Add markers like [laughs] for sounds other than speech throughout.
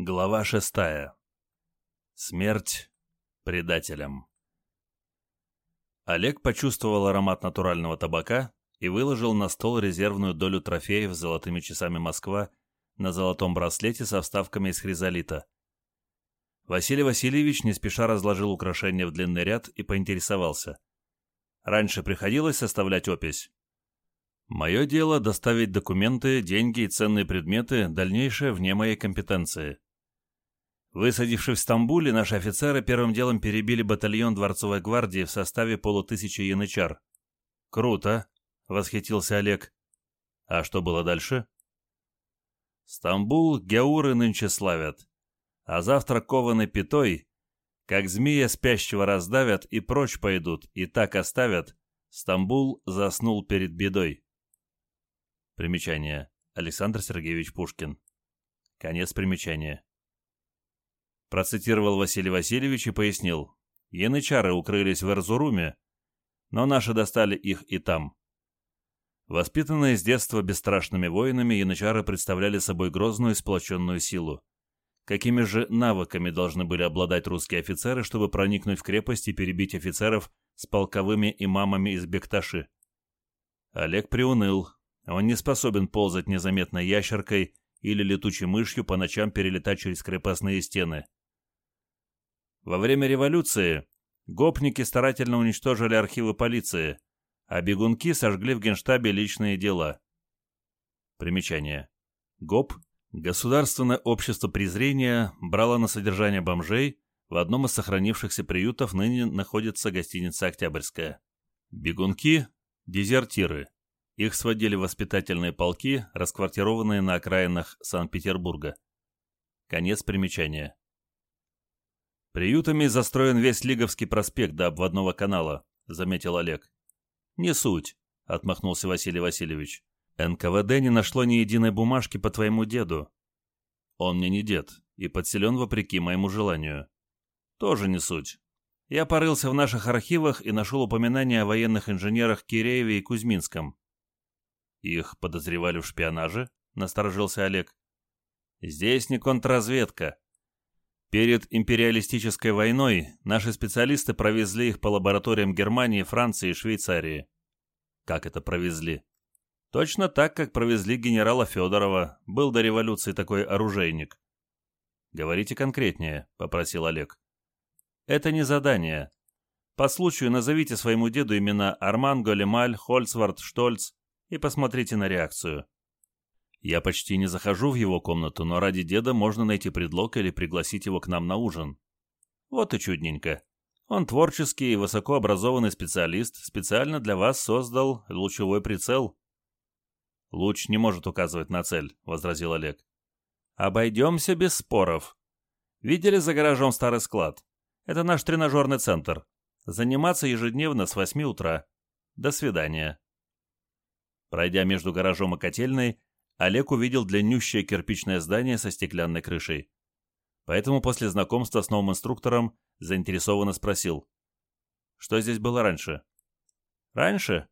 Глава шестая. Смерть предателям. Олег почувствовал аромат натурального табака и выложил на стол резервную долю трофеев с золотыми часами Москва на золотом браслете со вставками из хризолита. Василий Васильевич не спеша разложил украшения в длинный ряд и поинтересовался. Раньше приходилось составлять опись. Мое дело доставить документы, деньги и ценные предметы, дальнейшее вне моей компетенции. Высадившись в Стамбуле, наши офицеры первым делом перебили батальон Дворцовой гвардии в составе полутысячи янычар. «Круто!» — восхитился Олег. «А что было дальше?» «Стамбул геуры нынче славят, а завтра кованы пятой, как змея спящего раздавят и прочь пойдут, и так оставят, Стамбул заснул перед бедой». Примечание. Александр Сергеевич Пушкин. Конец примечания. Процитировал Василий Васильевич и пояснил. Янычары укрылись в Эрзуруме, но наши достали их и там. Воспитанные с детства бесстрашными воинами, янычары представляли собой грозную сплоченную силу. Какими же навыками должны были обладать русские офицеры, чтобы проникнуть в крепость и перебить офицеров с полковыми имамами из Бекташи? Олег приуныл, он не способен ползать незаметно ящеркой или летучей мышью по ночам перелетать через крепостные стены. Во время революции гопники старательно уничтожили архивы полиции, а бегунки сожгли в генштабе личные дела. Примечание. ГОП – Государственное общество презрения брало на содержание бомжей, в одном из сохранившихся приютов ныне находится гостиница «Октябрьская». Бегунки – дезертиры. Их сводили воспитательные полки, расквартированные на окраинах Санкт-Петербурга. Конец примечания. «Приютами застроен весь Лиговский проспект до обводного канала», — заметил Олег. «Не суть», — отмахнулся Василий Васильевич. «НКВД не нашло ни единой бумажки по твоему деду». «Он мне не дед и подселен вопреки моему желанию». «Тоже не суть. Я порылся в наших архивах и нашел упоминания о военных инженерах Кирееве и Кузьминском. «Их подозревали в шпионаже?» — насторожился Олег. «Здесь не контрразведка. Перед империалистической войной наши специалисты провезли их по лабораториям Германии, Франции и Швейцарии». «Как это провезли?» «Точно так, как провезли генерала Федорова. Был до революции такой оружейник». «Говорите конкретнее», — попросил Олег. «Это не задание. По случаю назовите своему деду имена Арман Големаль, Хольцвард, Штольц и посмотрите на реакцию. Я почти не захожу в его комнату, но ради деда можно найти предлог или пригласить его к нам на ужин. Вот и чудненько. Он творческий и высокообразованный специалист, специально для вас создал лучевой прицел. «Луч не может указывать на цель», — возразил Олег. «Обойдемся без споров. Видели за гаражом старый склад? Это наш тренажерный центр. Заниматься ежедневно с восьми утра. До свидания». Пройдя между гаражом и котельной, Олег увидел длиннющее кирпичное здание со стеклянной крышей. Поэтому после знакомства с новым инструктором заинтересованно спросил. «Что здесь было раньше?» «Раньше?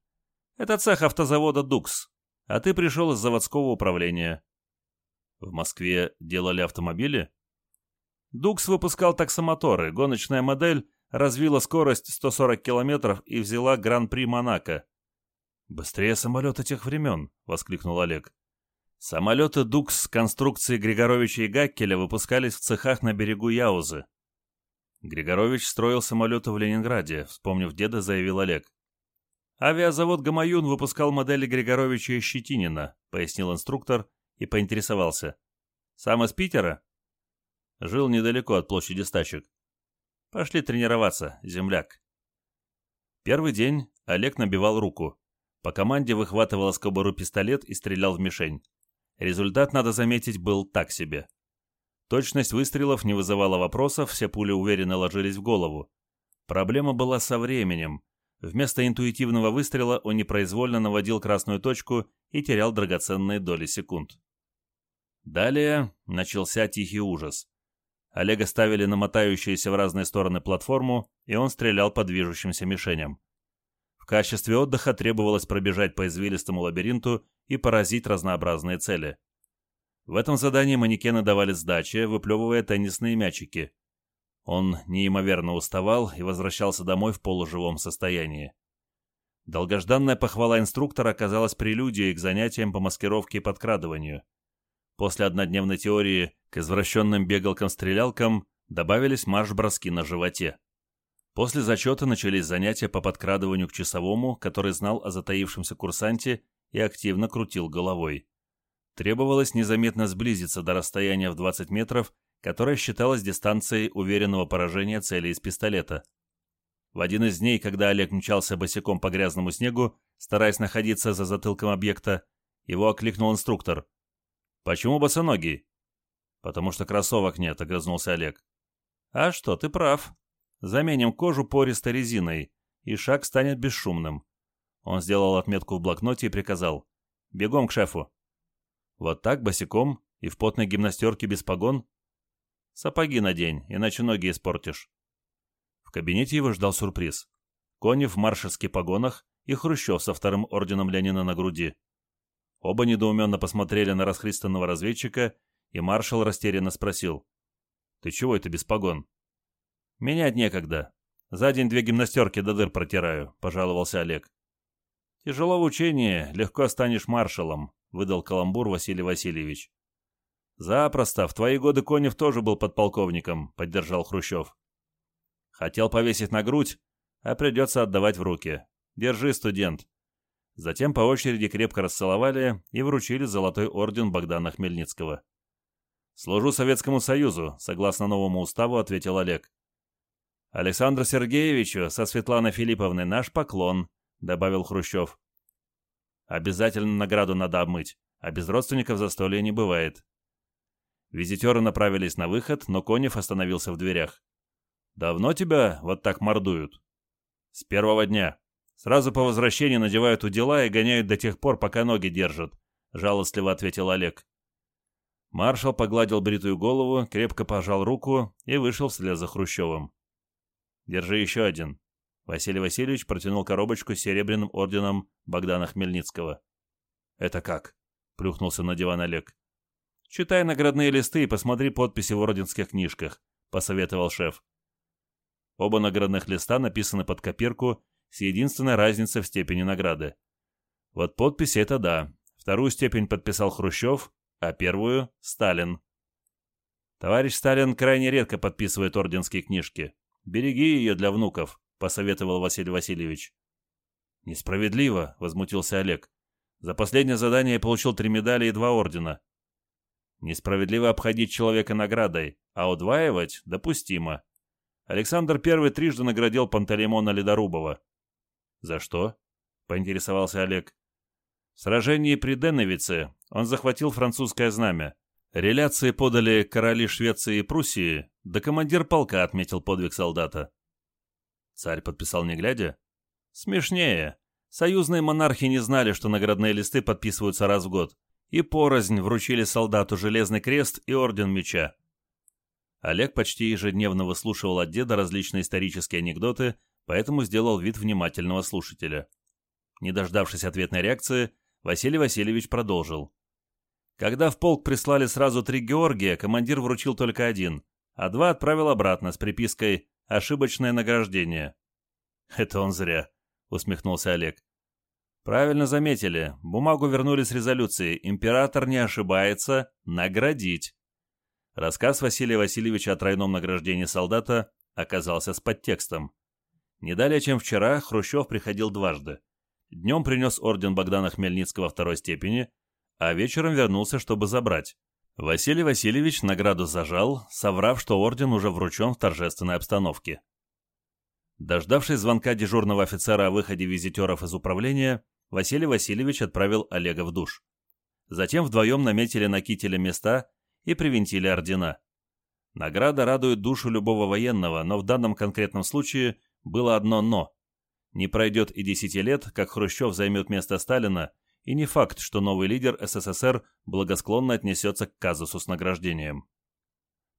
Это цех автозавода «Дукс», а ты пришел из заводского управления». «В Москве делали автомобили?» «Дукс» выпускал таксомоторы, гоночная модель развила скорость 140 км и взяла Гран-при Монако. «Быстрее самолета тех времен!» — воскликнул Олег. Самолеты «Дукс» конструкции Григоровича и Гаккеля выпускались в цехах на берегу Яузы. Григорович строил самолеты в Ленинграде, вспомнив деда, заявил Олег. «Авиазавод «Гамаюн» выпускал модели Григоровича и Щетинина», — пояснил инструктор и поинтересовался. «Сам из Питера?» Жил недалеко от площади стачек. «Пошли тренироваться, земляк». Первый день Олег набивал руку. По команде выхватывал из кобуры пистолет и стрелял в мишень. Результат, надо заметить, был так себе. Точность выстрелов не вызывала вопросов, все пули уверенно ложились в голову. Проблема была со временем. Вместо интуитивного выстрела он непроизвольно наводил красную точку и терял драгоценные доли секунд. Далее начался тихий ужас. Олега ставили на мотающуюся в разные стороны платформу, и он стрелял по движущимся мишеням. В качестве отдыха требовалось пробежать по извилистому лабиринту и поразить разнообразные цели. В этом задании манекены давали сдачи, выплевывая теннисные мячики. Он неимоверно уставал и возвращался домой в полуживом состоянии. Долгожданная похвала инструктора оказалась прелюдией к занятиям по маскировке и подкрадыванию. После однодневной теории к извращенным бегалкам-стрелялкам добавились марш-броски на животе. После зачета начались занятия по подкрадыванию к часовому, который знал о затаившемся курсанте и активно крутил головой. Требовалось незаметно сблизиться до расстояния в 20 метров, которое считалось дистанцией уверенного поражения цели из пистолета. В один из дней, когда Олег мчался босиком по грязному снегу, стараясь находиться за затылком объекта, его окликнул инструктор. «Почему босоногий?» «Потому что кроссовок нет», — огрызнулся Олег. «А что, ты прав. Заменим кожу пористой резиной, и шаг станет бесшумным». Он сделал отметку в блокноте и приказал. «Бегом к шефу». Вот так, босиком и в потной гимнастерке без погон? Сапоги надень, иначе ноги испортишь. В кабинете его ждал сюрприз. Кони в маршальских погонах и Хрущев со вторым орденом Ленина на груди. Оба недоуменно посмотрели на расхристанного разведчика, и маршал растерянно спросил. «Ты чего это без погон?» «Менять некогда. За день две гимнастерки до дыр протираю», — пожаловался Олег. «Тяжело в учении, легко станешь маршалом», — выдал каламбур Василий Васильевич. «Запросто. В твои годы Конев тоже был подполковником», — поддержал Хрущев. «Хотел повесить на грудь, а придется отдавать в руки. Держи, студент». Затем по очереди крепко расцеловали и вручили золотой орден Богдана Хмельницкого. «Служу Советскому Союзу», — согласно новому уставу ответил Олег. «Александру Сергеевичу со Светланой Филипповной наш поклон», — добавил Хрущев. Обязательно награду надо обмыть, а без родственников застолья не бывает. Визитеры направились на выход, но Конев остановился в дверях. «Давно тебя вот так мордуют?» «С первого дня. Сразу по возвращении надевают удила и гоняют до тех пор, пока ноги держат», — жалостливо ответил Олег. Маршал погладил бритую голову, крепко пожал руку и вышел вслед за Хрущевым. «Держи еще один. Василий Васильевич протянул коробочку с серебряным орденом Богдана Хмельницкого. «Это как?» — плюхнулся на диван Олег. «Читай наградные листы и посмотри подписи в орденских книжках», — посоветовал шеф. Оба наградных листа написаны под копирку с единственной разницей в степени награды. Вот подписи — это да. Вторую степень подписал Хрущев, а первую — Сталин. Товарищ Сталин крайне редко подписывает орденские книжки. Береги ее для внуков. — посоветовал Василий Васильевич. «Несправедливо», — возмутился Олег. «За последнее задание я получил три медали и два ордена». «Несправедливо обходить человека наградой, а удваивать допустимо. Александр I трижды наградил Пантелеймона Ледорубова». «За что?» — поинтересовался Олег. В сражении при Денновице он захватил французское знамя. Реляции подали короли Швеции и Пруссии, да командир полка отметил подвиг солдата. Царь подписал не глядя? Смешнее. Союзные монархи не знали, что наградные листы подписываются раз в год, и порознь вручили солдату Железный крест и Орден Меча. Олег почти ежедневно выслушивал от деда различные исторические анекдоты, поэтому сделал вид внимательного слушателя. Не дождавшись ответной реакции, Василий Васильевич продолжил. Когда в полк прислали сразу три Георгия, командир вручил только один, а два отправил обратно с припиской ошибочное награждение». [laughs] «Это он зря», — усмехнулся Олег. «Правильно заметили. Бумагу вернули с резолюцией. Император не ошибается. Наградить». Рассказ Василия Васильевича о тройном награждении солдата оказался с подтекстом. Не далее, чем вчера, Хрущев приходил дважды. Днем принес орден Богдана Хмельницкого второй степени, а вечером вернулся, чтобы забрать. Василий Васильевич награду зажал, соврав, что орден уже вручен в торжественной обстановке. Дождавшись звонка дежурного офицера о выходе визитеров из управления, Василий Васильевич отправил Олега в душ. Затем вдвоем наметили на кителе места и привинтили ордена. Награда радует душу любого военного, но в данном конкретном случае было одно «но». Не пройдет и десяти лет, как Хрущев займет место Сталина и не факт, что новый лидер СССР благосклонно отнесется к казусу с награждением.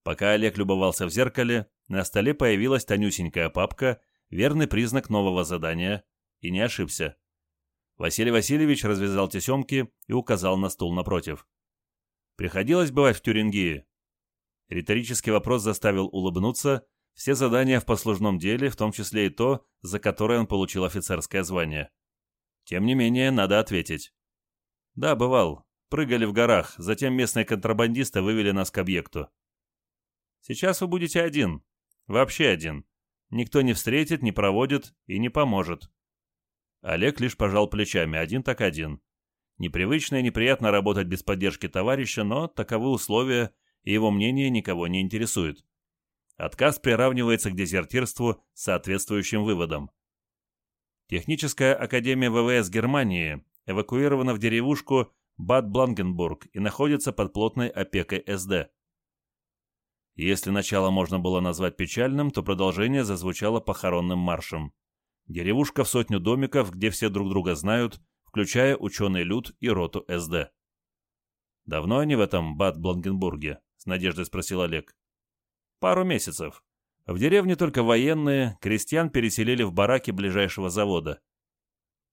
Пока Олег любовался в зеркале, на столе появилась тонюсенькая папка, верный признак нового задания, и не ошибся. Василий Васильевич развязал тесемки и указал на стул напротив. Приходилось бывать в Тюрингии?» Риторический вопрос заставил улыбнуться все задания в послужном деле, в том числе и то, за которое он получил офицерское звание. Тем не менее, надо ответить. «Да, бывал. Прыгали в горах, затем местные контрабандисты вывели нас к объекту. Сейчас вы будете один. Вообще один. Никто не встретит, не проводит и не поможет». Олег лишь пожал плечами, один так один. Непривычно и неприятно работать без поддержки товарища, но таковы условия, и его мнение никого не интересует. Отказ приравнивается к дезертирству с соответствующим выводом. Техническая академия ВВС Германии эвакуирована в деревушку Бад-Блангенбург и находится под плотной опекой СД. Если начало можно было назвать печальным, то продолжение зазвучало похоронным маршем. Деревушка в сотню домиков, где все друг друга знают, включая ученый люд и роту СД. «Давно они в этом Бад-Блангенбурге?» — с надеждой спросил Олег. «Пару месяцев. В деревне только военные, крестьян переселили в бараки ближайшего завода».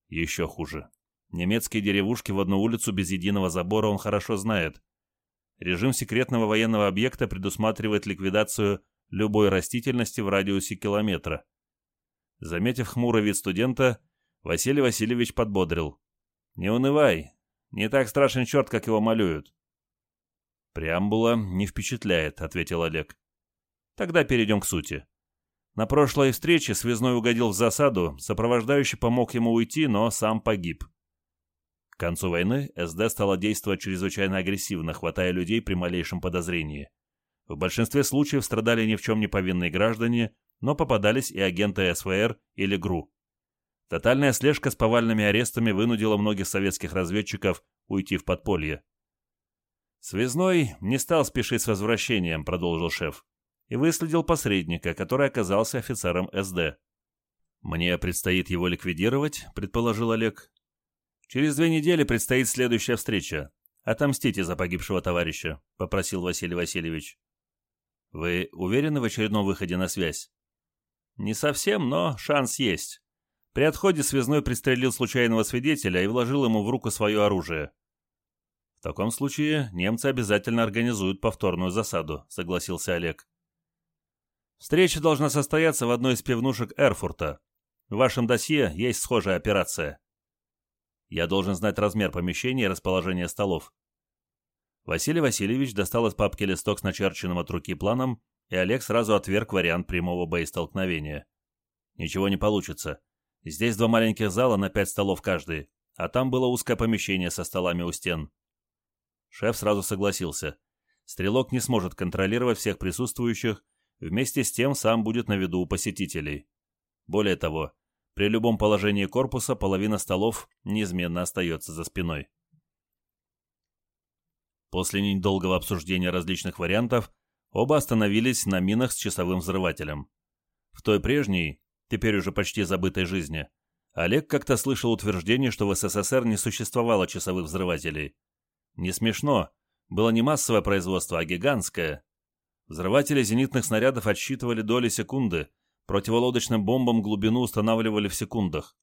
«Еще хуже. Немецкие деревушки в одну улицу без единого забора он хорошо знает. Режим секретного военного объекта предусматривает ликвидацию любой растительности в радиусе километра. Заметив хмурый вид студента, Василий Васильевич подбодрил. «Не унывай. Не так страшен черт, как его малюют». «Преамбула не впечатляет», — ответил Олег. «Тогда перейдем к сути. На прошлой встрече связной угодил в засаду, сопровождающий помог ему уйти, но сам погиб. К концу войны СД стала действовать чрезвычайно агрессивно, хватая людей при малейшем подозрении. В большинстве случаев страдали ни в чем не повинные граждане, но попадались и агенты СВР или ГРУ. Тотальная слежка с повальными арестами вынудила многих советских разведчиков уйти в подполье. «Связной не стал спешить с возвращением», — продолжил шеф, и выследил посредника, который оказался офицером СД. «Мне предстоит его ликвидировать», — предположил Олег. «Через две недели предстоит следующая встреча. Отомстите за погибшего товарища», — попросил Василий Васильевич. «Вы уверены в очередном выходе на связь?» «Не совсем, но шанс есть. При отходе связной пристрелил случайного свидетеля и вложил ему в руку свое оружие». «В таком случае немцы обязательно организуют повторную засаду», — согласился Олег. «Встреча должна состояться в одной из пивнушек Эрфурта. В вашем досье есть схожая операция». Я должен знать размер помещения и расположение столов. Василий Васильевич достал из папки листок с начерченным от руки планом, и Олег сразу отверг вариант прямого боестолкновения. Ничего не получится. Здесь два маленьких зала на пять столов каждый, а там было узкое помещение со столами у стен. Шеф сразу согласился. Стрелок не сможет контролировать всех присутствующих, вместе с тем сам будет на виду у посетителей. Более того, при любом положении корпуса половина столов неизменно остается за спиной. После недолгого обсуждения различных вариантов, оба остановились на минах с часовым взрывателем. В той прежней, теперь уже почти забытой жизни, Олег как-то слышал утверждение, что в СССР не существовало часовых взрывателей. Не смешно, было не массовое производство, а гигантское. Взрыватели зенитных снарядов отсчитывали доли секунды – Противолодочным бомбам глубину устанавливали в секундах.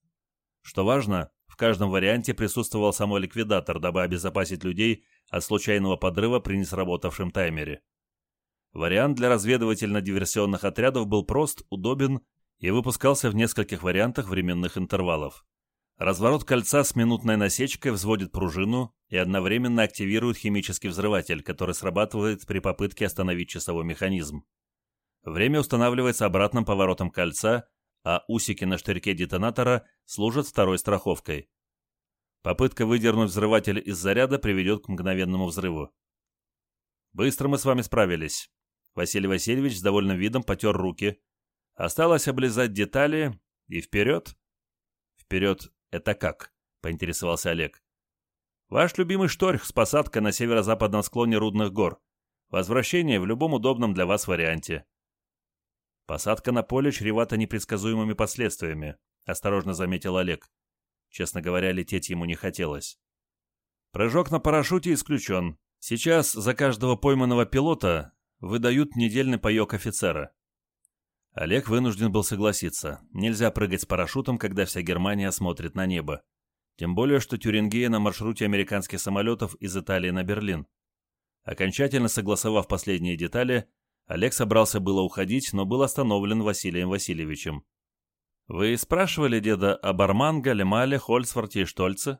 Что важно, в каждом варианте присутствовал самой ликвидатор, дабы обезопасить людей от случайного подрыва при несработавшем таймере. Вариант для разведывательно-диверсионных отрядов был прост, удобен и выпускался в нескольких вариантах временных интервалов. Разворот кольца с минутной насечкой взводит пружину и одновременно активирует химический взрыватель, который срабатывает при попытке остановить часовой механизм. Время устанавливается обратным поворотом кольца, а усики на штырьке детонатора служат второй страховкой. Попытка выдернуть взрыватель из заряда приведет к мгновенному взрыву. «Быстро мы с вами справились». Василий Васильевич с довольным видом потер руки. Осталось облизать детали и вперед. «Вперед — это как?» — поинтересовался Олег. «Ваш любимый шторх с посадкой на северо-западном склоне Рудных гор. Возвращение в любом удобном для вас варианте. «Посадка на поле чревата непредсказуемыми последствиями», — осторожно заметил Олег. Честно говоря, лететь ему не хотелось. «Прыжок на парашюте исключен. Сейчас за каждого пойманного пилота выдают недельный паёк офицера». Олег вынужден был согласиться. Нельзя прыгать с парашютом, когда вся Германия смотрит на небо. Тем более, что Тюрингия на маршруте американских самолетов из Италии на Берлин. Окончательно согласовав последние детали, Олег собрался было уходить, но был остановлен Василием Васильевичем. «Вы спрашивали деда об Арманго, Лемале, Хольцфорте и Штольце?»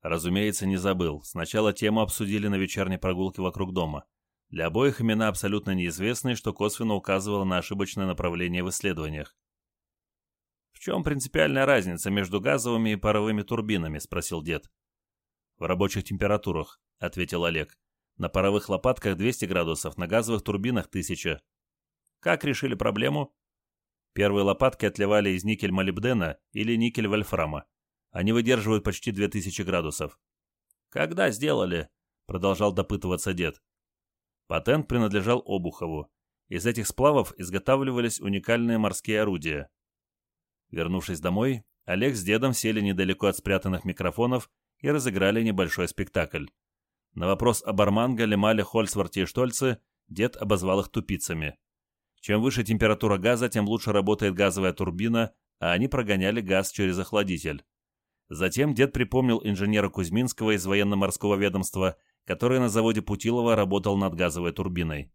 Разумеется, не забыл. Сначала тему обсудили на вечерней прогулке вокруг дома. Для обоих имена абсолютно неизвестные, что косвенно указывало на ошибочное направление в исследованиях. «В чем принципиальная разница между газовыми и паровыми турбинами?» – спросил дед. «В рабочих температурах», – ответил Олег. «На паровых лопатках 200 градусов, на газовых турбинах 1000. Как решили проблему?» Первые лопатки отливали из никель-молибдена или никель-вольфрама. Они выдерживают почти 2000 градусов. «Когда сделали?» – продолжал допытываться дед. Патент принадлежал Обухову. Из этих сплавов изготавливались уникальные морские орудия. Вернувшись домой, Олег с дедом сели недалеко от спрятанных микрофонов и разыграли небольшой спектакль. На вопрос об Арманго, Лемале, Хольцварте и Штольце дед обозвал их тупицами. Чем выше температура газа, тем лучше работает газовая турбина, а они прогоняли газ через охладитель. Затем дед припомнил инженера Кузьминского из военно-морского ведомства, который на заводе Путилова работал над газовой турбиной.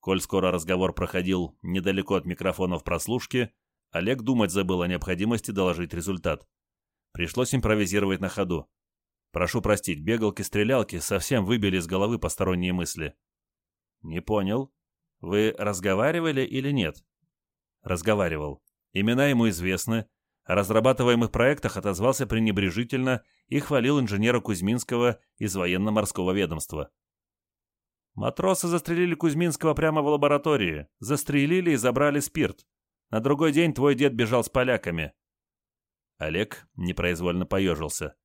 Коль скоро разговор проходил недалеко от микрофонов прослушки, Олег думать забыл о необходимости доложить результат. Пришлось импровизировать на ходу. Прошу простить, бегалки-стрелялки совсем выбили из головы посторонние мысли. Не понял. Вы разговаривали или нет? Разговаривал. Имена ему известны, о разрабатываемых проектах отозвался пренебрежительно и хвалил инженера Кузьминского из военно-морского ведомства. Матросы застрелили Кузьминского прямо в лаборатории, застрелили и забрали спирт. На другой день твой дед бежал с поляками. Олег непроизвольно поежился.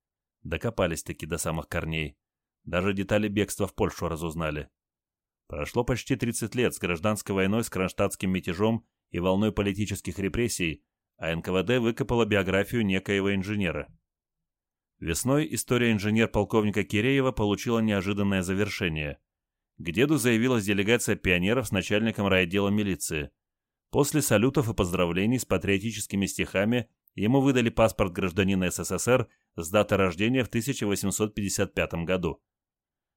Докопались-таки до самых корней. Даже детали бегства в Польшу разузнали. Прошло почти 30 лет с гражданской войной с кронштадтским мятежом и волной политических репрессий, а НКВД выкопала биографию некоего инженера. Весной история инженер-полковника Киреева получила неожиданное завершение. К деду заявилась делегация пионеров с начальником райотдела милиции. После салютов и поздравлений с патриотическими стихами ему выдали паспорт гражданина СССР с датой рождения в 1855 году.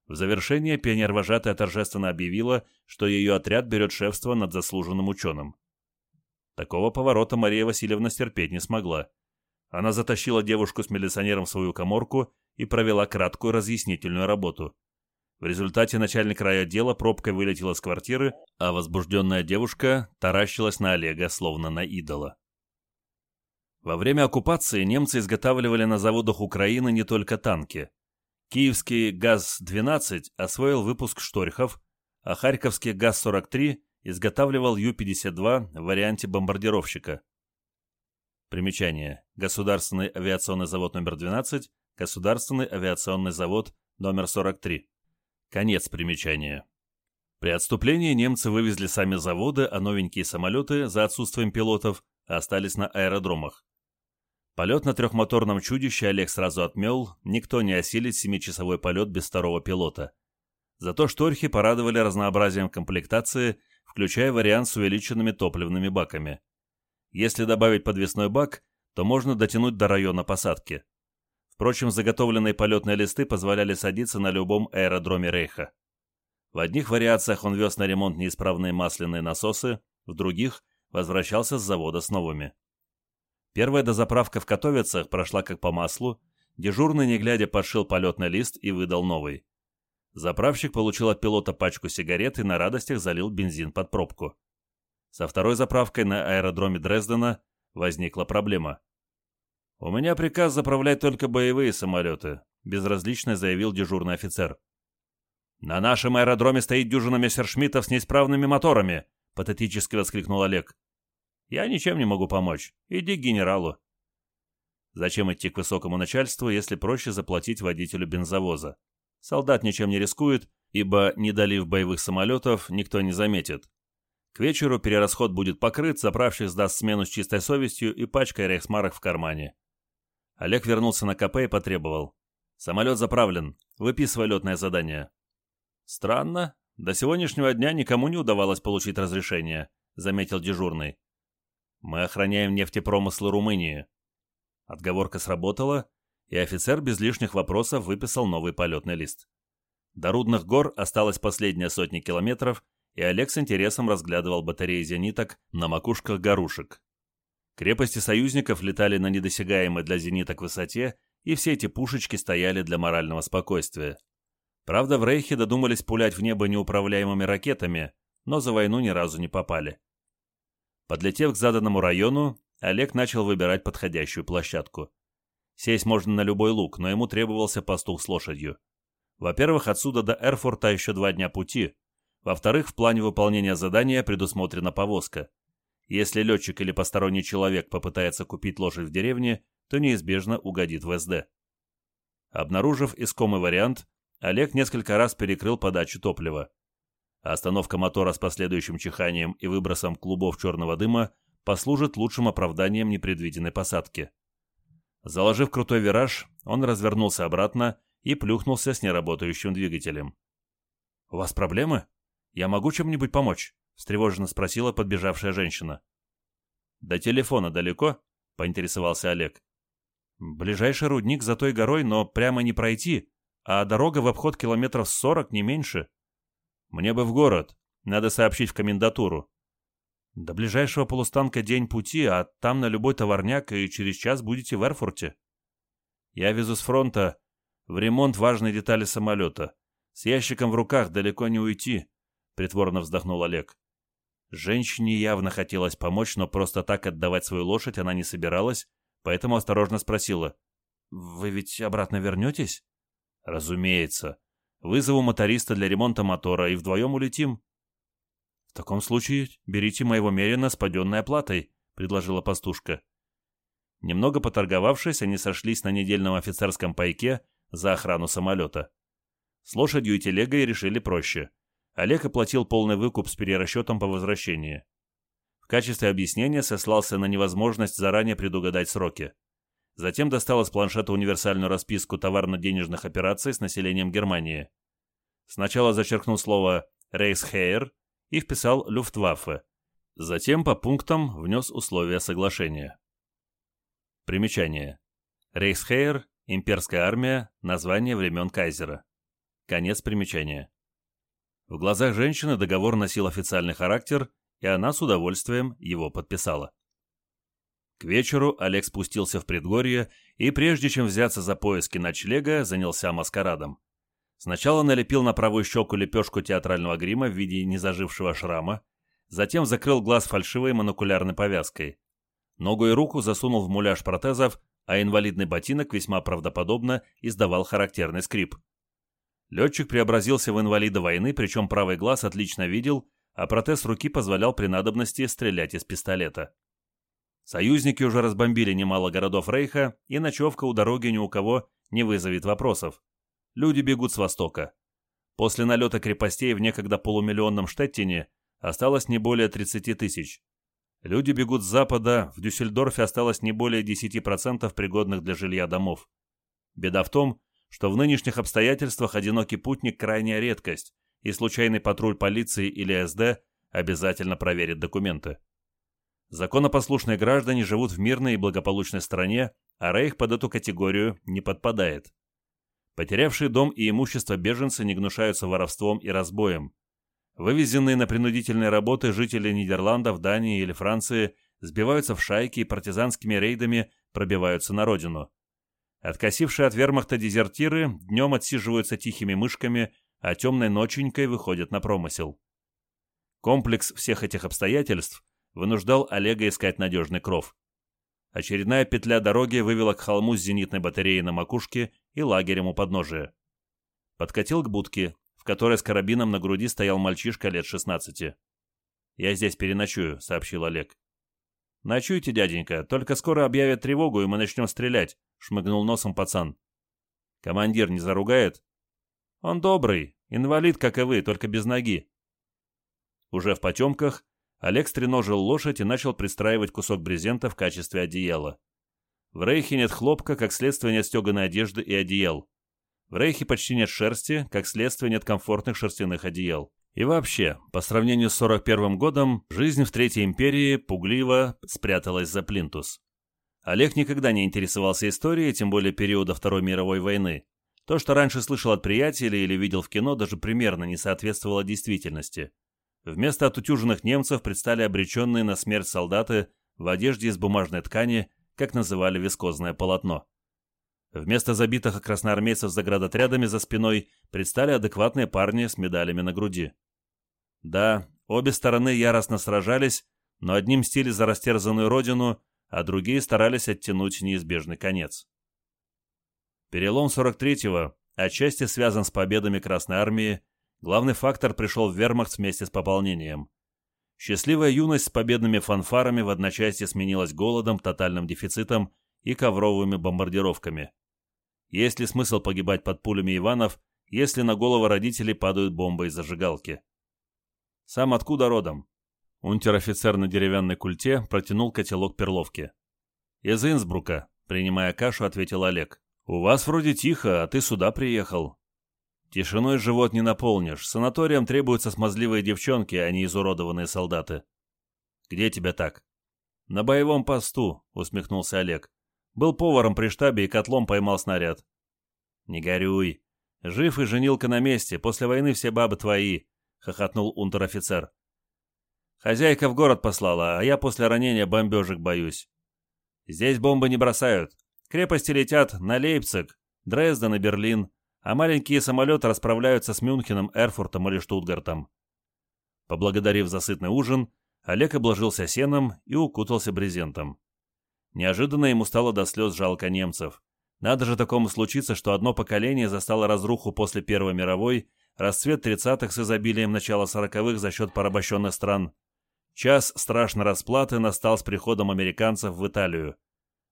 В завершение пионер-вожатая торжественно объявила, что ее отряд берет шефство над заслуженным ученым. Такого поворота Мария Васильевна стерпеть не смогла. Она затащила девушку с милиционером в свою коморку и провела краткую разъяснительную работу. В результате начальник райотдела пробкой вылетел из квартиры, а возбужденная девушка таращилась на Олега, словно на идола. Во время оккупации немцы изготавливали на заводах Украины не только танки. Киевский ГАЗ-12 освоил выпуск шторхов, а Харьковский ГАЗ-43 изготавливал Ю-52 в варианте бомбардировщика. Примечание. Государственный авиационный завод номер 12, Государственный авиационный завод номер 43. Конец примечания. При отступлении немцы вывезли сами заводы, а новенькие самолеты за отсутствием пилотов остались на аэродромах. Полет на трехмоторном чудище Олег сразу отмел, никто не осилит семичасовой полет без второго пилота. Зато шторхи порадовали разнообразием комплектации включая вариант с увеличенными топливными баками. Если добавить подвесной бак, то можно дотянуть до района посадки. Впрочем, заготовленные полетные листы позволяли садиться на любом аэродроме Рейха. В одних вариациях он вез на ремонт неисправные масляные насосы, в других возвращался с завода с новыми. Первая дозаправка в Котовицах прошла как по маслу, дежурный, не глядя, подшил полетный лист и выдал новый. Заправщик получил от пилота пачку сигарет и на радостях залил бензин под пробку. Со второй заправкой на аэродроме Дрездена возникла проблема. «У меня приказ заправлять только боевые самолеты», — безразлично заявил дежурный офицер. «На нашем аэродроме стоит дюжина мессершмиттов с неисправными моторами», — патетически воскликнул Олег. «Я ничем не могу помочь. Иди к генералу». Зачем идти к высокому начальству, если проще заплатить водителю бензовоза? Солдат ничем не рискует, ибо, не долив боевых самолетов, никто не заметит. К вечеру перерасход будет покрыт, заправщик сдаст смену с чистой совестью и пачкой рейхсмарок в кармане. Олег вернулся на КП и потребовал. «Самолет заправлен. Выписывай летное задание». «Странно. До сегодняшнего дня никому не удавалось получить разрешение», — заметил дежурный. «Мы охраняем нефтепромыслы Румынии». Отговорка сработала, и офицер без лишних вопросов выписал новый полетный лист. До Рудных гор осталась последняя сотня километров, и Олег с интересом разглядывал батареи зениток на макушках горушек. Крепости союзников летали на недосягаемой для зениток высоте, и все эти пушечки стояли для морального спокойствия. Правда, в Рейхе додумались пулять в небо неуправляемыми ракетами, но за войну ни разу не попали. Подлетев к заданному району, Олег начал выбирать подходящую площадку. Сесть можно на любой луг, но ему требовался пастух с лошадью. Во-первых, отсюда до Эрфурта еще два дня пути. Во-вторых, в плане выполнения задания предусмотрена повозка. Если летчик или посторонний человек попытается купить лошадь в деревне, то неизбежно угодит в СД. Обнаружив искомый вариант, Олег несколько раз перекрыл подачу топлива. Остановка мотора с последующим чиханием и выбросом клубов черного дыма послужит лучшим оправданием непредвиденной посадки. Заложив крутой вираж, он развернулся обратно и плюхнулся с неработающим двигателем. «У вас проблемы? Я могу чем-нибудь помочь?» — встревоженно спросила подбежавшая женщина. «До телефона далеко?» — поинтересовался Олег. «Ближайший рудник за той горой, но прямо не пройти, а дорога в обход километров сорок, не меньше. Мне бы в город. Надо сообщить в комендатуру. До ближайшего полустанка день пути, а там на любой товарняк, и через час будете в Эрфурте. Я везу с фронта в ремонт важной детали самолета. С ящиком в руках далеко не уйти, — притворно вздохнул Олег. Женщине явно хотелось помочь, но просто так отдавать свою лошадь она не собиралась, поэтому осторожно спросила. «Вы ведь обратно вернетесь?» «Разумеется. Вызову моториста для ремонта мотора и вдвоем улетим. В таком случае берите моего Мерина с паденной оплатой, предложила пастушка. Немного поторговавшись, они сошлись на недельном офицерском пайке за охрану самолета. С лошадью и телегой решили проще. Олег оплатил полный выкуп с перерасчетом по возвращении. В качестве объяснения сослался на невозможность заранее предугадать сроки. Затем достал из планшета универсальную расписку товарно-денежных операций с населением Германии. Сначала зачеркнул слово «Рейхсхейр» и вписал «Люфтваффе». Затем по пунктам внес условия соглашения. Примечание. Рейхсхейр – имперская армия, название времен Кайзера. Конец примечания. В глазах женщины договор носил официальный характер, и она с удовольствием его подписала. К вечеру Олег спустился в предгорье и, прежде чем взяться за поиски ночлега, занялся маскарадом. Сначала налепил на правую щеку лепешку театрального грима в виде незажившего шрама, затем закрыл глаз фальшивой монокулярной повязкой. Ногу и руку засунул в муляж протезов, а инвалидный ботинок весьма правдоподобно издавал характерный скрип. Летчик преобразился в инвалида войны, причем правый глаз отлично видел, а протез руки позволял при надобности стрелять из пистолета. Союзники уже разбомбили немало городов Рейха, и ночевка у дороги ни у кого не вызовет вопросов. Люди бегут с востока. После налета крепостей в некогда полумиллионном Штеттине осталось не более 30 тысяч. Люди бегут с запада, в Дюссельдорфе осталось не более 10% пригодных для жилья домов. Беда в том, что в нынешних обстоятельствах одинокий путник – крайняя редкость, и случайный патруль полиции или СД обязательно проверит документы. Законопослушные граждане живут в мирной и благополучной стране, а Рейх под эту категорию не подпадает. Потерявшие дом и имущество беженцы не гнушаются воровством и разбоем. Вывезенные на принудительные работы жители Нидерландов, Дании или Франции сбиваются в шайки и партизанскими рейдами пробиваются на родину. Откосившие от вермахта дезертиры днем отсиживаются тихими мышками, а темной ноченькой выходят на промысел. Комплекс всех этих обстоятельств вынуждал Олега искать надежный кров. Очередная петля дороги вывела к холму с зенитной батареей на макушке и лагерем у подножия. Подкатил к будке, в которой с карабином на груди стоял мальчишка лет 16. «Я здесь переночую», — сообщил Олег. «Ночуйте, дяденька, только скоро объявят тревогу, и мы начнем стрелять», — шмыгнул носом пацан. «Командир не заругает?» «Он добрый, инвалид, как и вы, только без ноги». Уже в потемках Олег стреножил лошадь и начал пристраивать кусок брезента в качестве одеяла. В Рейхе нет хлопка, как следствие нет стеганой одежды и одеял. В Рейхе почти нет шерсти, как следствие нет комфортных шерстяных одеял. И вообще, по сравнению с 41 годом, жизнь в Третьей империи пугливо спряталась за плинтус. Олег никогда не интересовался историей, тем более периода Второй мировой войны. То, что раньше слышал от приятелей или видел в кино, даже примерно не соответствовало действительности. Вместо отутюженных немцев предстали обреченные на смерть солдаты в одежде из бумажной ткани, как называли вискозное полотно. Вместо забитых красноармейцев заградотрядами за спиной предстали адекватные парни с медалями на груди. Да, обе стороны яростно сражались, но одним мстили за растерзанную родину, а другие старались оттянуть неизбежный конец. Перелом 43-го отчасти связан с победами Красной Армии, главный фактор пришел в вермахт вместе с пополнением. Счастливая юность с победными фанфарами в одночасье сменилась голодом, тотальным дефицитом и ковровыми бомбардировками. Есть ли смысл погибать под пулями Иванов, если на головы родителей падают бомбы из зажигалки? Сам откуда родом? Унтер-офицер на деревянной культе протянул котелок перловки. «Из Инсбрука», — принимая кашу, ответил Олег. «У вас вроде тихо, а ты сюда приехал». «Тишиной живот не наполнишь. Санаториям требуются смазливые девчонки, а не изуродованные солдаты». «Где тебя так?» «На боевом посту», — усмехнулся Олег. Был поваром при штабе и котлом поймал снаряд. «Не горюй. Жив и женилка на месте. После войны все бабы твои», — хохотнул унтер-офицер. «Хозяйка в город послала, а я после ранения бомбежек боюсь. Здесь бомбы не бросают. Крепости летят на Лейпциг, Дрезден и Берлин, а маленькие самолеты расправляются с Мюнхеном, Эрфуртом или Штутгартом». Поблагодарив за сытный ужин, Олег обложился сеном и укутался брезентом. Неожиданно ему стало до слез жалко немцев. Надо же такому случиться, что одно поколение застало разруху после Первой мировой, расцвет 30-х с изобилием начала 40-х за счет порабощенных стран. Час страшной расплаты настал с приходом американцев в Италию.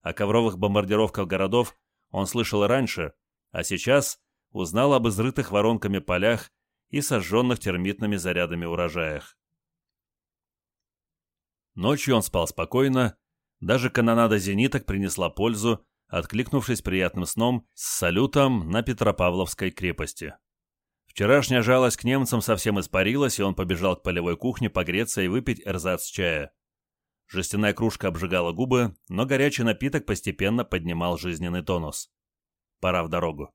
О ковровых бомбардировках городов он слышал и раньше, а сейчас узнал об изрытых воронками полях и сожженных термитными зарядами урожаях. Ночью он спал спокойно, даже канонада зениток принесла пользу, откликнувшись приятным сном с салютом на Петропавловской крепости. Вчерашняя жалость к немцам совсем испарилась, и он побежал к полевой кухне погреться и выпить эрзац чая. Жестяная кружка обжигала губы, но горячий напиток постепенно поднимал жизненный тонус. Пора в дорогу.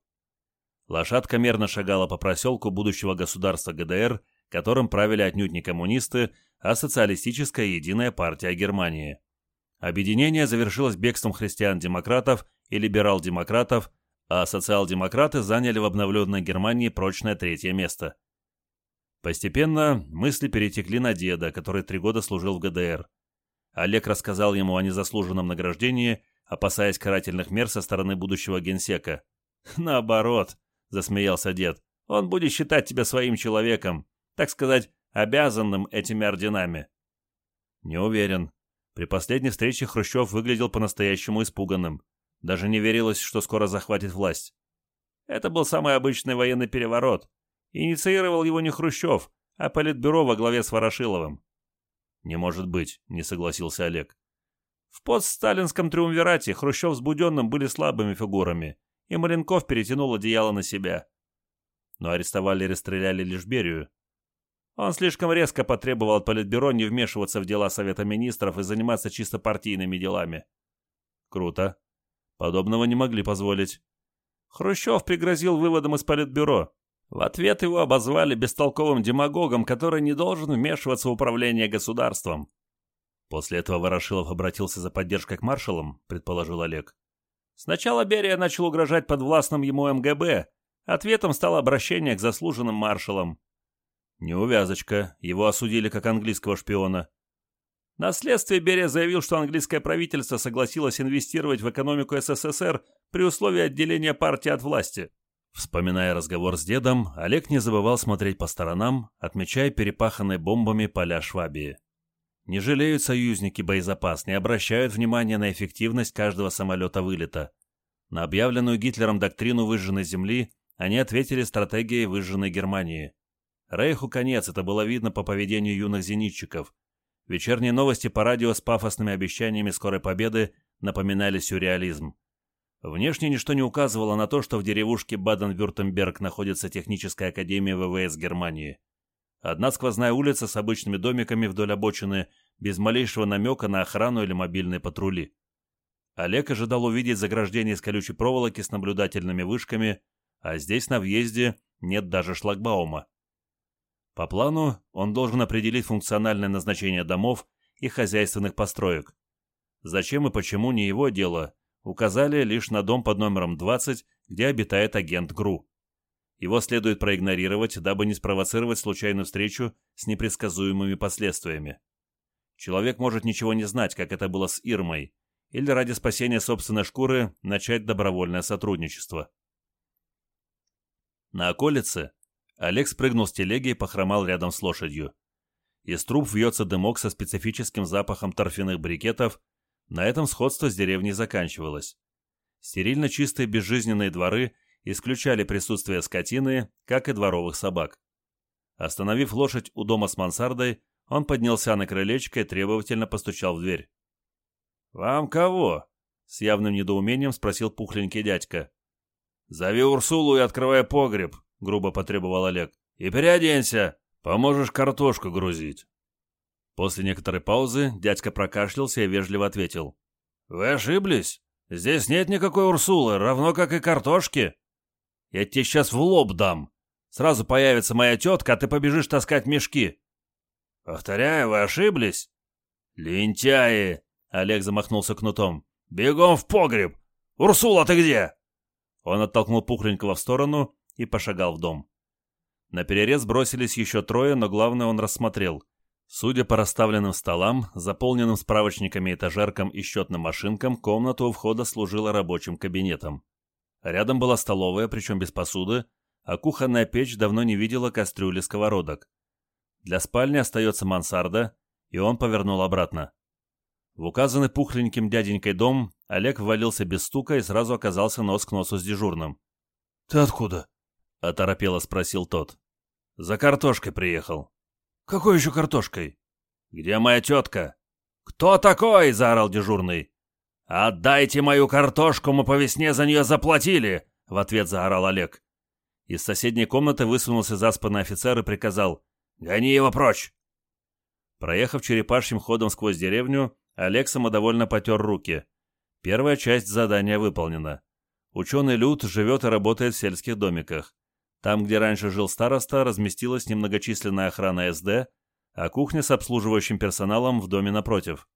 Лошадка мерно шагала по проселку будущего государства ГДР, которым правили отнюдь не коммунисты, а социалистическая единая партия Германии. Объединение завершилось бегством христиан-демократов и либерал-демократов, а социал-демократы заняли в обновленной Германии прочное третье место. Постепенно мысли перетекли на деда, который три года служил в ГДР. Олег рассказал ему о незаслуженном награждении, опасаясь карательных мер со стороны будущего генсека. [laughs] «Наоборот», — засмеялся дед, — «он будет считать тебя своим человеком, так сказать, обязанным этими орденами». «Не уверен», при последней встрече Хрущев выглядел по-настоящему испуганным. Даже не верилось, что скоро захватит власть. Это был самый обычный военный переворот. Инициировал его не Хрущев, а Политбюро во главе с Ворошиловым. «Не может быть», — не согласился Олег. В постсталинском триумвирате Хрущев с Буденным были слабыми фигурами, и Маленков перетянул одеяло на себя. Но арестовали и расстреляли лишь Берию. Он слишком резко потребовал от Политбюро не вмешиваться в дела Совета Министров и заниматься чисто партийными делами. Круто. Подобного не могли позволить. Хрущев пригрозил выводом из Политбюро. В ответ его обозвали бестолковым демагогом, который не должен вмешиваться в управление государством. После этого Ворошилов обратился за поддержкой к маршалам, предположил Олег. Сначала Берия начал угрожать подвластным ему МГБ. Ответом стало обращение к заслуженным маршалам. Неувязочка. Его осудили как английского шпиона. На следствии Берия заявил, что английское правительство согласилось инвестировать в экономику СССР при условии отделения партии от власти. Вспоминая разговор с дедом, Олег не забывал смотреть по сторонам, отмечая перепаханные бомбами поля Швабии. Не жалеют союзники боезапас, не обращают внимания на эффективность каждого самолета вылета. На объявленную Гитлером доктрину выжженной земли они ответили стратегией выжженной Германии. Рейху конец, это было видно по поведению юных зенитчиков. Вечерние новости по радио с пафосными обещаниями скорой победы напоминали сюрреализм. Внешне ничто не указывало на то, что в деревушке Баден-Вюртемберг находится техническая академия ВВС Германии. Одна сквозная улица с обычными домиками вдоль обочины, без малейшего намека на охрану или мобильные патрули. Олег ожидал увидеть заграждение из колючей проволоки с наблюдательными вышками, а здесь на въезде нет даже шлагбаума. По плану он должен определить функциональное назначение домов и хозяйственных построек. Зачем и почему не его дело, указали лишь на дом под номером 20, где обитает агент ГРУ. Его следует проигнорировать, дабы не спровоцировать случайную встречу с непредсказуемыми последствиями. Человек может ничего не знать, как это было с Ирмой, или ради спасения собственной шкуры начать добровольное сотрудничество. На околице Олег спрыгнул с телеги и похромал рядом с лошадью. Из труб вьется дымок со специфическим запахом торфяных брикетов, на этом сходство с деревней заканчивалось. Стерильно чистые безжизненные дворы исключали присутствие скотины, как и дворовых собак. Остановив лошадь у дома с мансардой, он поднялся на крылечко и требовательно постучал в дверь. «Вам кого?» — с явным недоумением спросил пухленький дядька. «Зови Урсулу и открывай погреб», — грубо потребовал Олег. «И переоденься, поможешь картошку грузить». После некоторой паузы дядька прокашлялся и вежливо ответил. «Вы ошиблись? Здесь нет никакой Урсулы, равно как и картошки. Я тебе сейчас в лоб дам. Сразу появится моя тетка, а ты побежишь таскать мешки». «Повторяю, вы ошиблись?» «Лентяи!» — Олег замахнулся кнутом. «Бегом в погреб! Урсула, ты где?» Он оттолкнул Пухленького в сторону и пошагал в дом. На перерез бросились еще трое, но главное он рассмотрел. Судя по расставленным столам, заполненным справочниками, этажеркам и счетным машинкам, комната у входа служила рабочим кабинетом. Рядом была столовая, причем без посуды, а кухонная печь давно не видела кастрюли сковородок. Для спальни остается мансарда, и он повернул обратно. В указанный пухленьким дяденькой дом Олег ввалился без стука и сразу оказался нос к носу с дежурным. «Ты откуда?» — оторопело спросил тот. «За картошкой приехал». «Какой еще картошкой?» «Где моя тетка?» «Кто такой?» — заорал дежурный. «Отдайте мою картошку, мы по весне за нее заплатили!» — в ответ заорал Олег. Из соседней комнаты высунулся заспанный офицер и приказал «Гони его прочь!» Проехав черепашьим ходом сквозь деревню, Олег самодовольно потер руки. Первая часть задания выполнена. Ученый Люд живет и работает в сельских домиках. Там, где раньше жил староста, разместилась немногочисленная охрана СД, а кухня с обслуживающим персоналом в доме напротив.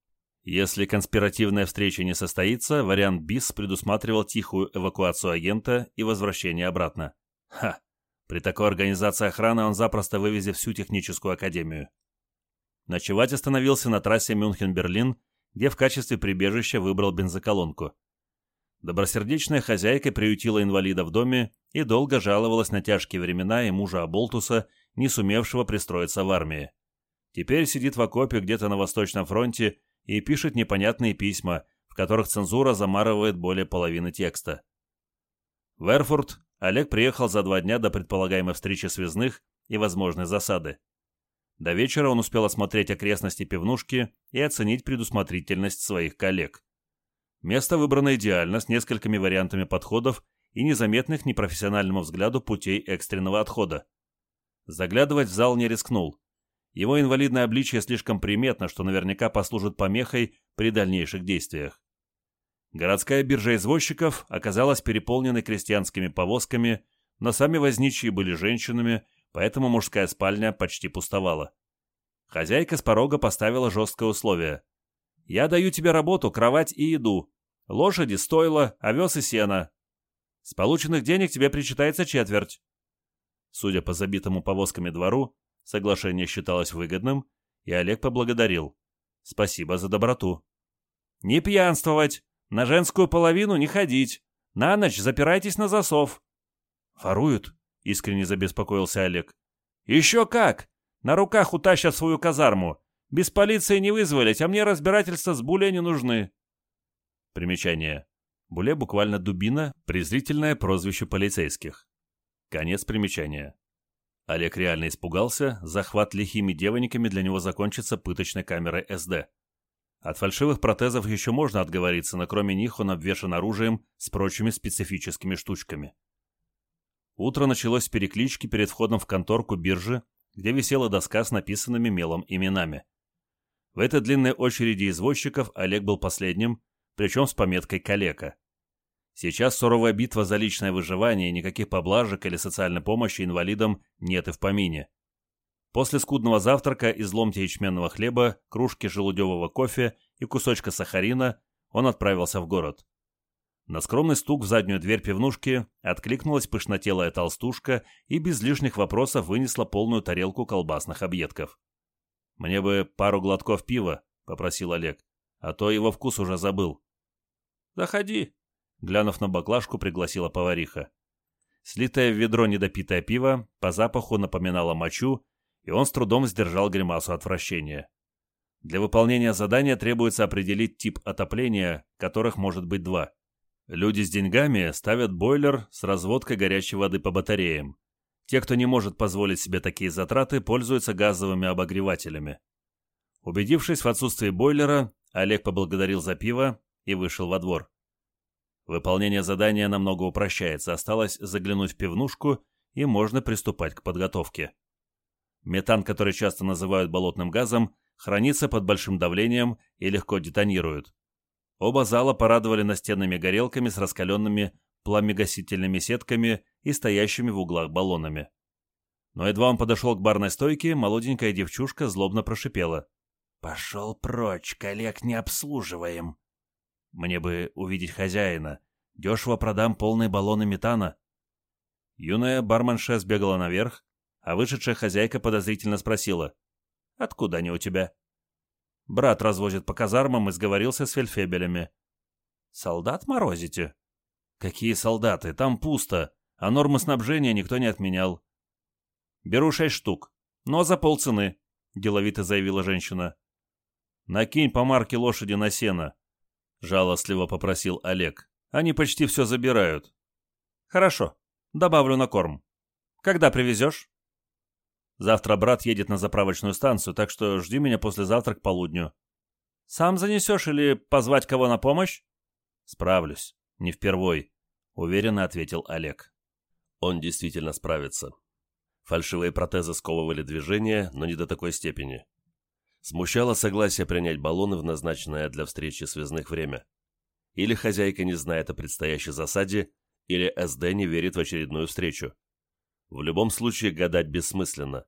Если конспиративная встреча не состоится, вариант БИС предусматривал тихую эвакуацию агента и возвращение обратно. Ха! При такой организации охраны он запросто вывезет всю техническую академию. Ночевать остановился на трассе Мюнхен-Берлин, где в качестве прибежища выбрал бензоколонку. Добросердечная хозяйка приютила инвалида в доме и долго жаловалась на тяжкие времена и мужа Аболтуса, не сумевшего пристроиться в армии. Теперь сидит в окопе где-то на Восточном фронте и пишет непонятные письма, в которых цензура замарывает более половины текста. В Эрфурт Олег приехал за два дня до предполагаемой встречи связных и возможной засады. До вечера он успел осмотреть окрестности пивнушки и оценить предусмотрительность своих коллег. Место выбрано идеально, с несколькими вариантами подходов и незаметных непрофессиональному взгляду путей экстренного отхода. Заглядывать в зал не рискнул. Его инвалидное обличие слишком приметно, что наверняка послужит помехой при дальнейших действиях. Городская биржа извозчиков оказалась переполненной крестьянскими повозками, но сами возничие были женщинами, поэтому мужская спальня почти пустовала. Хозяйка с порога поставила жесткое условие. «Я даю тебе работу, кровать и еду. Лошади, стойла, овес и сено. С полученных денег тебе причитается четверть». Судя по забитому повозками двору, соглашение считалось выгодным, и Олег поблагодарил. «Спасибо за доброту». «Не пьянствовать, на женскую половину не ходить, на ночь запирайтесь на засов». «Воруют?» — искренне забеспокоился Олег. «Еще как! На руках утащат свою казарму. Без полиции не вызволить, а мне разбирательства с Буле не нужны». Примечание. Буле буквально дубина, презрительное прозвище полицейских. Конец примечания. Олег реально испугался, захват лихими девоньками для него закончится пыточной камерой СД. От фальшивых протезов еще можно отговориться, но кроме них он обвешан оружием с прочими специфическими штучками. Утро началось с переклички перед входом в конторку биржи, где висела доска с написанными мелом именами. В этой длинной очереди извозчиков Олег был последним, причем с пометкой «Калека». Сейчас суровая битва за личное выживание, никаких поблажек или социальной помощи инвалидам нет и в помине. После скудного завтрака из ломтя ячменного хлеба, кружки желудевого кофе и кусочка сахарина он отправился в город. На скромный стук в заднюю дверь пивнушки откликнулась пышнотелая толстушка и без лишних вопросов вынесла полную тарелку колбасных объедков. «Мне бы пару глотков пива», — попросил Олег, — «а то его вкус уже забыл». «Заходи», — глянув на баклажку, пригласила повариха. Слитое в ведро недопитое пиво по запаху напоминало мочу, и он с трудом сдержал гримасу отвращения. Для выполнения задания требуется определить тип отопления, которых может быть два. Люди с деньгами ставят бойлер с разводкой горячей воды по батареям. Те, кто не может позволить себе такие затраты, пользуются газовыми обогревателями. Убедившись в отсутствии бойлера, Олег поблагодарил за пиво и вышел во двор. Выполнение задания намного упрощается, осталось заглянуть в пивнушку и можно приступать к подготовке. Метан, который часто называют болотным газом, хранится под большим давлением и легко детонирует. Оба зала порадовали настенными горелками с раскаленными пламегасительными сетками и стоящими в углах баллонами. Но едва он подошел к барной стойке, молоденькая девчушка злобно прошипела. «Пошел прочь, коллег не обслуживаем». «Мне бы увидеть хозяина. Дешево продам полные баллоны метана». Юная барменша сбегала наверх, а вышедшая хозяйка подозрительно спросила. «Откуда они у тебя?» Брат развозит по казармам и сговорился с фельдфебелями. «Солдат морозите?» «Какие солдаты? Там пусто, а нормы снабжения никто не отменял». «Беру шесть штук, но за полцены», — деловито заявила женщина. «Накинь по марке лошади на сено», — жалостливо попросил Олег. «Они почти все забирают». «Хорошо, добавлю на корм. Когда привезешь?» Завтра брат едет на заправочную станцию, так что жди меня послезавтра к полудню. Сам занесешь или позвать кого на помощь? Справлюсь. Не впервой, уверенно ответил Олег. Он действительно справится. Фальшивые протезы сковывали движение, но не до такой степени. Смущало согласие принять баллоны в назначенное для встречи связных время. Или хозяйка не знает о предстоящей засаде, или СД не верит в очередную встречу. В любом случае гадать бессмысленно.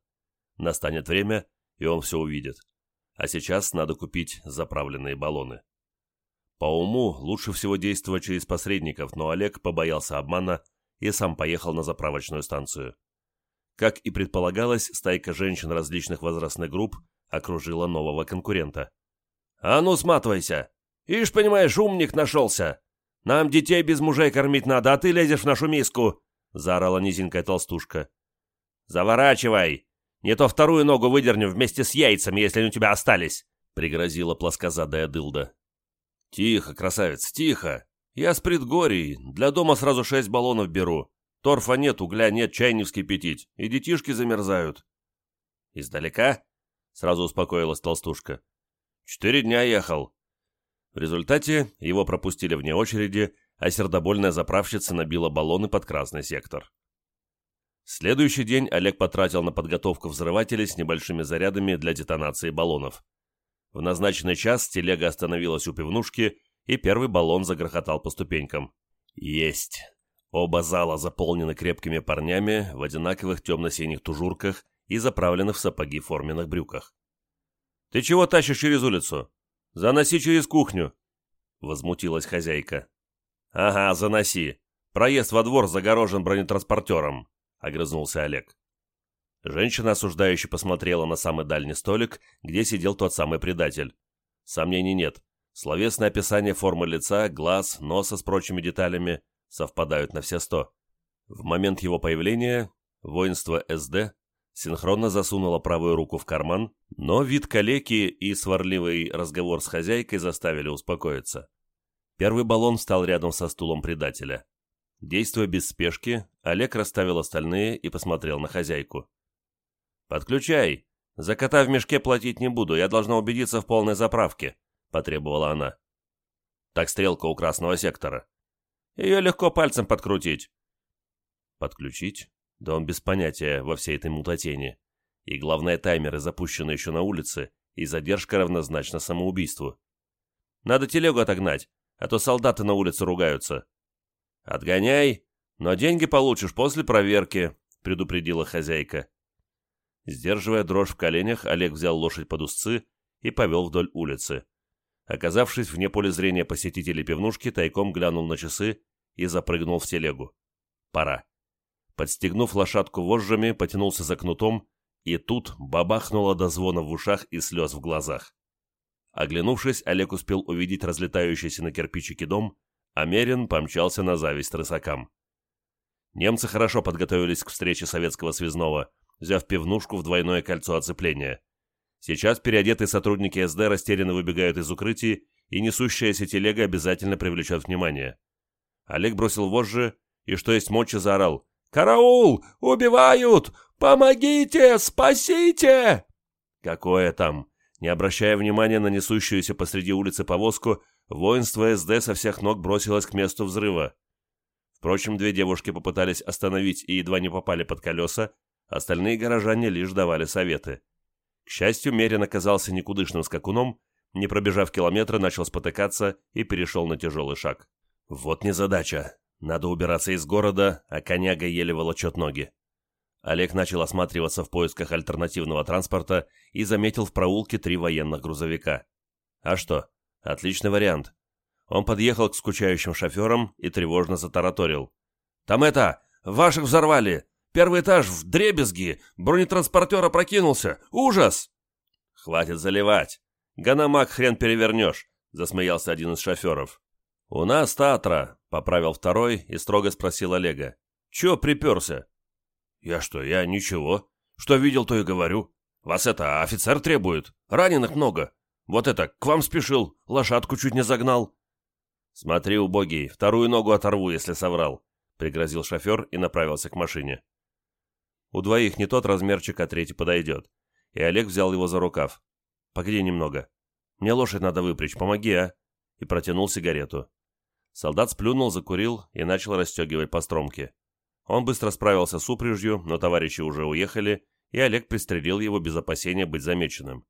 Настанет время, и он все увидит. А сейчас надо купить заправленные баллоны. По уму лучше всего действовать через посредников, но Олег побоялся обмана и сам поехал на заправочную станцию. Как и предполагалось, стайка женщин различных возрастных групп окружила нового конкурента. «А ну, сматывайся! Ишь, понимаешь, умник нашелся! Нам детей без мужей кормить надо, а ты лезешь в нашу миску!» — заорала низенькая толстушка. «Заворачивай! Не то вторую ногу выдерню вместе с яйцами, если они у тебя остались!» — пригрозила плоскозадая дылда. «Тихо, красавец, тихо! Я с предгорий, для дома сразу шесть баллонов беру. Торфа нет, угля нет, чай не вскипятить, и детишки замерзают». «Издалека?» — сразу успокоилась толстушка. «Четыре дня ехал». В результате его пропустили вне очереди, а сердобольная заправщица набила баллоны под красный сектор. Следующий день Олег потратил на подготовку взрывателей с небольшими зарядами для детонации баллонов. В назначенный час телега остановилась у пивнушки, и первый баллон загрохотал по ступенькам. Есть! Оба зала заполнены крепкими парнями в одинаковых темно-синих тужурках и заправленных в сапоги форменных брюках. «Ты чего тащишь через улицу? Заноси через кухню!» — возмутилась хозяйка. «Ага, заноси. Проезд во двор загорожен бронетранспортером», — огрызнулся Олег. Женщина осуждающе посмотрела на самый дальний столик, где сидел тот самый предатель. Сомнений нет. Словесное описание формы лица, глаз, носа с прочими деталями совпадают на все сто. В момент его появления воинство СД синхронно засунуло правую руку в карман, но вид калеки и сварливый разговор с хозяйкой заставили успокоиться. Первый баллон встал рядом со стулом предателя. Действуя без спешки, Олег расставил остальные и посмотрел на хозяйку. «Подключай! За кота в мешке платить не буду, я должна убедиться в полной заправке», — потребовала она. «Так стрелка у красного сектора. Ее легко пальцем подкрутить». «Подключить? Да он без понятия во всей этой мутатене. И главное, таймеры запущены еще на улице, и задержка равнозначна самоубийству. Надо телегу отогнать, а то солдаты на улице ругаются. «Отгоняй, но деньги получишь после проверки», — предупредила хозяйка. Сдерживая дрожь в коленях, Олег взял лошадь под узцы и повел вдоль улицы. Оказавшись вне поля зрения посетителей пивнушки, тайком глянул на часы и запрыгнул в телегу. Пора. Подстегнув лошадку вожжами, потянулся за кнутом, и тут бабахнуло до звона в ушах и слез в глазах. Оглянувшись, Олег успел увидеть разлетающийся на кирпичики дом, а Мерин помчался на зависть рысакам. Немцы хорошо подготовились к встрече советского связного, взяв пивнушку в двойное кольцо оцепления. Сейчас переодетые сотрудники СД растерянно выбегают из укрытий, и несущаяся телега обязательно привлечет внимание. Олег бросил вожжи и, что есть мочи, заорал. «Караул! Убивают! Помогите! Спасите!» Какое там? Не обращая внимания на несущуюся посреди улицы повозку, воинство СД со всех ног бросилось к месту взрыва. Впрочем, две девушки попытались остановить и едва не попали под колеса, остальные горожане лишь давали советы. К счастью, Мерин оказался никудышным скакуном, не пробежав километра, начал спотыкаться и перешел на тяжелый шаг. Вот незадача. Надо убираться из города, а коняга еле волочет ноги. Олег начал осматриваться в поисках альтернативного транспорта и заметил в проулке три военных грузовика. А что? Отличный вариант. Он подъехал к скучающим шоферам и тревожно затараторил. «Там это! Ваших взорвали! Первый этаж в дребезги! Бронетранспортер опрокинулся! Ужас!» «Хватит заливать! Ганамак хрен перевернешь!» — засмеялся один из шоферов. «У нас Татра!» — поправил второй и строго спросил Олега. «Чё приперся?» «Я что, я ничего. Что видел, то и говорю. Вас это, офицер требует. Раненых много. Вот это, к вам спешил, лошадку чуть не загнал». «Смотри, убогий, вторую ногу оторву, если соврал», — пригрозил шофер и направился к машине. У двоих не тот размерчик, а третий подойдет. И Олег взял его за рукав. «Погоди немного. Мне лошадь надо выпрячь, помоги, а?» И протянул сигарету. Солдат сплюнул, закурил и начал расстегивать постромки. Он быстро справился с упряжью, но товарищи уже уехали, и Олег пристрелил его без опасения быть замеченным.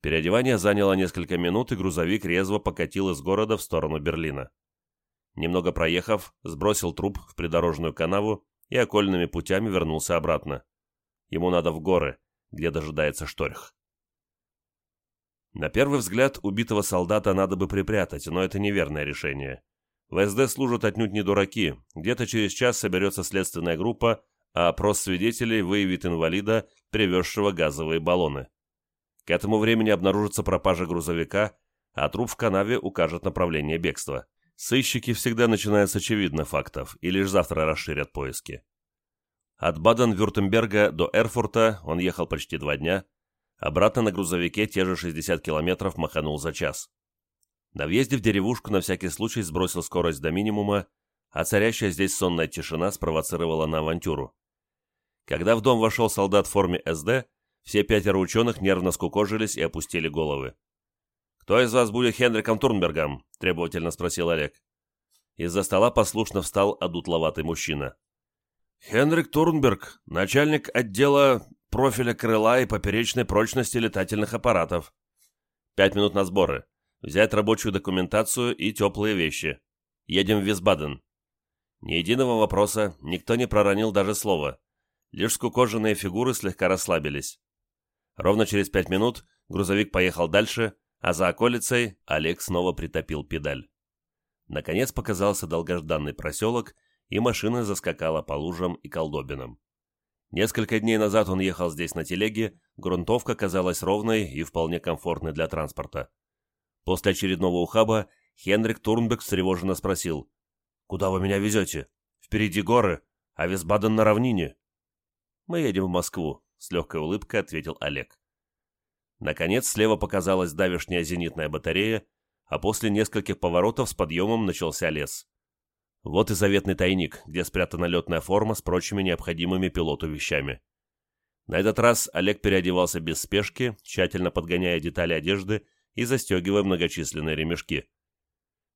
Переодевание заняло несколько минут, и грузовик резво покатил из города в сторону Берлина. Немного проехав, сбросил труп в придорожную канаву и окольными путями вернулся обратно. Ему надо в горы, где дожидается шторх. На первый взгляд, убитого солдата надо бы припрятать, но это неверное решение. В СД служат отнюдь не дураки. Где-то через час соберется следственная группа, а опрос свидетелей выявит инвалида, привезшего газовые баллоны. К этому времени обнаружится пропажа грузовика, а труп в канаве укажет направление бегства. Сыщики всегда начинают с очевидных фактов и лишь завтра расширят поиски. От Баден-Вюртемберга до Эрфурта он ехал почти два дня, обратно на грузовике те же 60 километров маханул за час. На въезде в деревушку на всякий случай сбросил скорость до минимума, а царящая здесь сонная тишина спровоцировала на авантюру. Когда в дом вошел солдат в форме СД, все пятеро ученых нервно скукожились и опустили головы. «Кто из вас будет Хенриком Турнбергом?» – требовательно спросил Олег. Из-за стола послушно встал одутловатый мужчина. «Хенрик Турнберг, начальник отдела профиля крыла и поперечной прочности летательных аппаратов. Пять минут на сборы. Взять рабочую документацию и теплые вещи. Едем в Висбаден». Ни единого вопроса, никто не проронил даже слова. Лишь скукоженные фигуры слегка расслабились. Ровно через пять минут грузовик поехал дальше, а за околицей Олег снова притопил педаль. Наконец показался долгожданный проселок, и машина заскакала по лужам и колдобинам. Несколько дней назад он ехал здесь на телеге, грунтовка казалась ровной и вполне комфортной для транспорта. После очередного ухаба Хенрик Турнбек встревоженно спросил, «Куда вы меня везете? Впереди горы, а Висбаден на равнине». «Мы едем в Москву», с легкой улыбкой ответил Олег. Наконец слева показалась давешняя зенитная батарея, а после нескольких поворотов с подъемом начался лес. Вот и заветный тайник, где спрятана летная форма с прочими необходимыми пилоту вещами. На этот раз Олег переодевался без спешки, тщательно подгоняя детали одежды и застегивая многочисленные ремешки.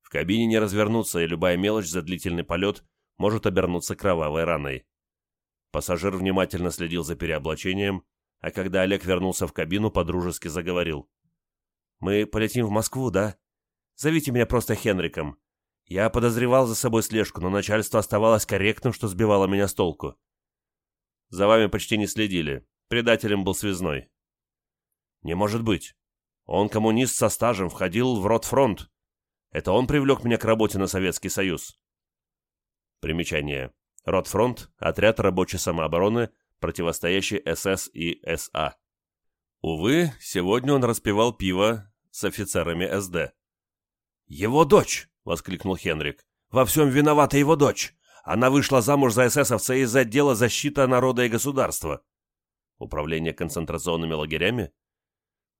В кабине не развернуться, и любая мелочь за длительный полет может обернуться кровавой раной. Пассажир внимательно следил за переоблачением, а когда Олег вернулся в кабину, подружески заговорил. «Мы полетим в Москву, да? Зовите меня просто Хенриком. Я подозревал за собой слежку, но начальство оставалось корректным, что сбивало меня с толку. За вами почти не следили. Предателем был связной. Не может быть. Он коммунист со стажем, входил в Ротфронт. Это он привлек меня к работе на Советский Союз. Примечание. Ротфронт – отряд рабочей самообороны, противостоящий СС и СА. Увы, сегодня он распивал пиво с офицерами СД. «Его дочь!» — воскликнул Хенрик. «Во всем виновата его дочь! Она вышла замуж за эсэсовца из отдела защиты народа и государства». «Управление концентрационными лагерями?»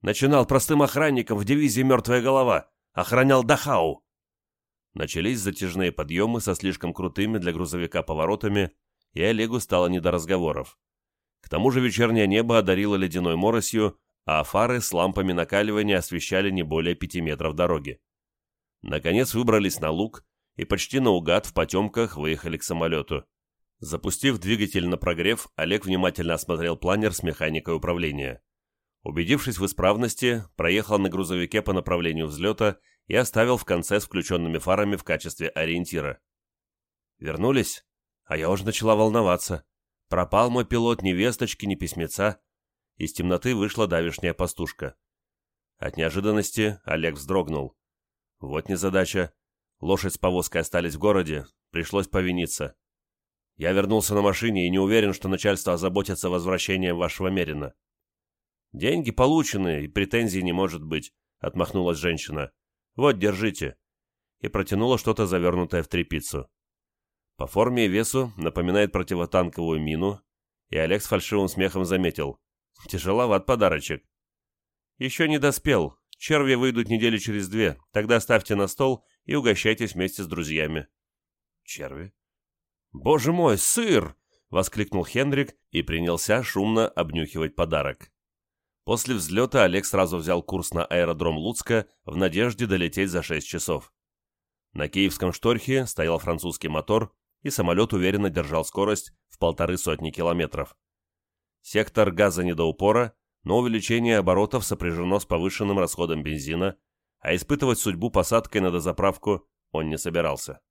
«Начинал простым охранником в дивизии «Мертвая голова», охранял Дахау». Начались затяжные подъемы со слишком крутыми для грузовика поворотами, и Олегу стало не до разговоров. К тому же вечернее небо одарило ледяной моросью, а фары с лампами накаливания освещали не более пяти метров дороги. Наконец выбрались на луг и почти наугад в потемках выехали к самолету. Запустив двигатель на прогрев, Олег внимательно осмотрел планер с механикой управления. Убедившись в исправности, проехал на грузовике по направлению взлета и оставил в конце с включенными фарами в качестве ориентира. Вернулись? А я уже начала волноваться. Пропал мой пилот ни весточки, ни письмеца. Из темноты вышла давишняя пастушка. От неожиданности Олег вздрогнул. Вот незадача. Лошадь с повозкой остались в городе, пришлось повиниться. Я вернулся на машине и не уверен, что начальство озаботится возвращением вашего Мерина. Деньги получены, и претензий не может быть, отмахнулась женщина. Вот, держите. И протянула что-то завернутое в тряпицу. По форме и весу напоминает противотанковую мину, и Олег с фальшивым смехом заметил. Тяжеловат подарочек. Еще не доспел, Черви выйдут недели через две. Тогда ставьте на стол и угощайтесь вместе с друзьями». «Черви?» «Боже мой, сыр!» — воскликнул Хендрик и принялся шумно обнюхивать подарок. После взлета Олег сразу взял курс на аэродром Луцка в надежде долететь за 6 часов. На киевском шторхе стоял французский мотор, и самолет уверенно держал скорость в полторы сотни километров. Сектор газа не до упора, но увеличение оборотов сопряжено с повышенным расходом бензина, а испытывать судьбу посадкой на дозаправку он не собирался.